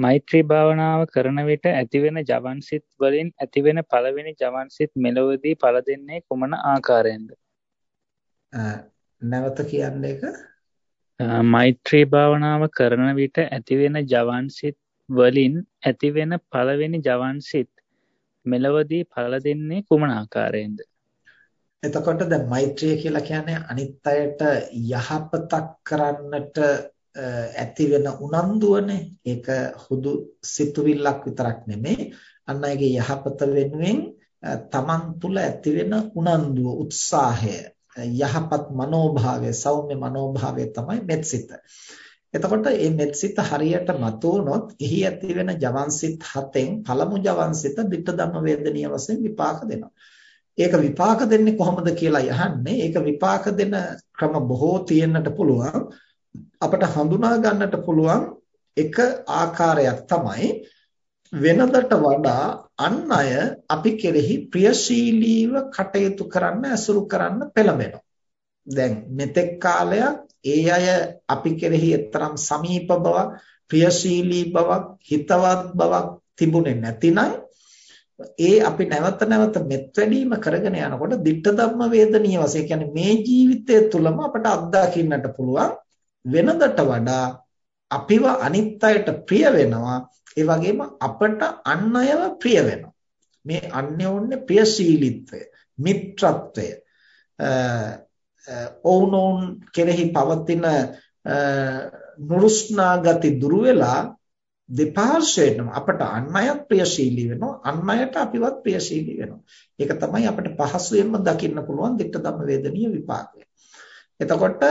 මෛත්‍රී භාවනාව කරන විට ඇතිවෙන ජවන්සිත් වලින් ඇතිවෙන පළවෙනි ජවන්සිත් මෙලොවදී පල දෙන්නේ කුමන ආකාරයෙන්ද? නැවත කියන්න එක මෛත්‍රී භාවනාව කරන විට ඇතිවෙන ජවන්සිත් වලින් ඇතිවෙන පළවෙනි ජවන්සිත් මෙලොවදී පල දෙන්නේ කුමන ආකාරයෙන්ද? එතකොට දැන් මෛත්‍රිය කියලා කියන්නේ අනිත් අයට යහපතක් කරන්නට ඇති වෙන උනන්දුවනේ ඒක හුදු සිතුවිල්ලක් විතරක් නෙමෙයි අන් අයගේ යහපත වෙනුවෙන් තමන් තුළ ඇති වෙන උනන්දුව උත්සාහය යහපත් මනෝභාවය සෞම්‍ය මනෝභාවය තමයි මෙත්සිත. එතකොට මේ මෙත්සිත හරියට මතුවනොත් එහි ඇති වෙන ජවන්සිත හතෙන් පළමු ජවන්සිත ditta ධම්ම වේදනීය වශයෙන් විපාක දෙනවා. ඒක විපාක දෙන්නේ කොහොමද කියලා යහන්නේ. ඒක විපාක දෙන ක්‍රම බොහෝ තියෙන්නට පුළුවන්. අපට හඳුනා ගන්නට පුළුවන් එක ආකාරයක් තමයි වෙනදට වඩා අන් අය අපි කෙරෙහි ප්‍රියශීලීව කටයුතු කරන්න ඇසුරු කරන්න පෙළඹෙනවා. දැන් මෙතෙක් කාලයක් ඒ අය අපි කෙරෙහි එතරම් සමීප බවක්, ප්‍රියශීලී බවක්, හිතවත් බවක් තිබුණේ නැතිනම් ඒ අපි නැවත නැවත මෙත් වැඩිම කරගෙන යනකොට ditta ධම්ම වේදනීය වශයෙන් කියන්නේ මේ ජීවිතය තුළම අපට අත්දකින්නට පුළුවන් වෙනදට වඩා අපිව අනිත් අයට ප්‍රිය වෙනවා. ඒ වගේම අපට අන් අයව ප්‍රිය වෙනවා. මේ අන්‍යෝන්‍ය ප්‍රියශීලීත්වය මිත්‍රත්වය ඔවුනොවුන් කෙරෙහි පවතින නුරුස්නා ගති දුරු වෙලා දෙපාර්ශ්වයෙන්ම අපට අන් අයත් ප්‍රියශීලී වෙනවා අන් අයට අපිවත් ප්‍රියශීලී වෙනවා. ඒක තමයි අපිට පහසුවෙන්ම දකින්න පුළුවන් ditta ධම්ම වේදනීය විපාකය. එතකොට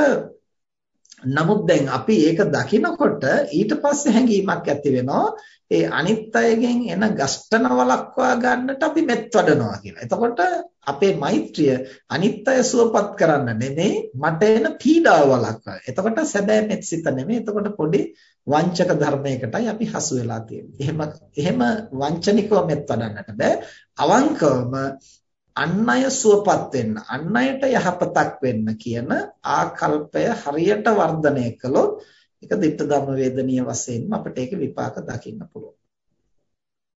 නමුත් දැන් අපි ඒක දකිනකොට ඊට පස්සේ හැඟීමක් ඇති වෙනවා ඒ අනිත් අයගෙන් එන ගස්ඨන වළක්වා ගන්නට අපි මෙත් වඩනවා කියලා. එතකොට අපේ මෛත්‍රිය අනිත් අය සුවපත් කරන්න නෙමෙයි මට එන පීඩාව වළක්වා. එතකොට සැබෑ මෙත් සිත නෙමෙයි. එතකොට පොඩි වංචක ධර්මයකටයි අපි හසු වෙලා තියෙන්නේ. එහෙම එහෙම වංචනිකව මෙත් වඩන්නට බෑ. අවංකවම අන් අය සුවපත් වෙන්න අන් අයට යහපතක් වෙන්න කියන ආකල්පය හරියට වර්ධනය කළොත් ඒක ditta ධම්ම වේදනීය වශයෙන්ම අපිට ඒක විපාක දකින්න පුළුවන්.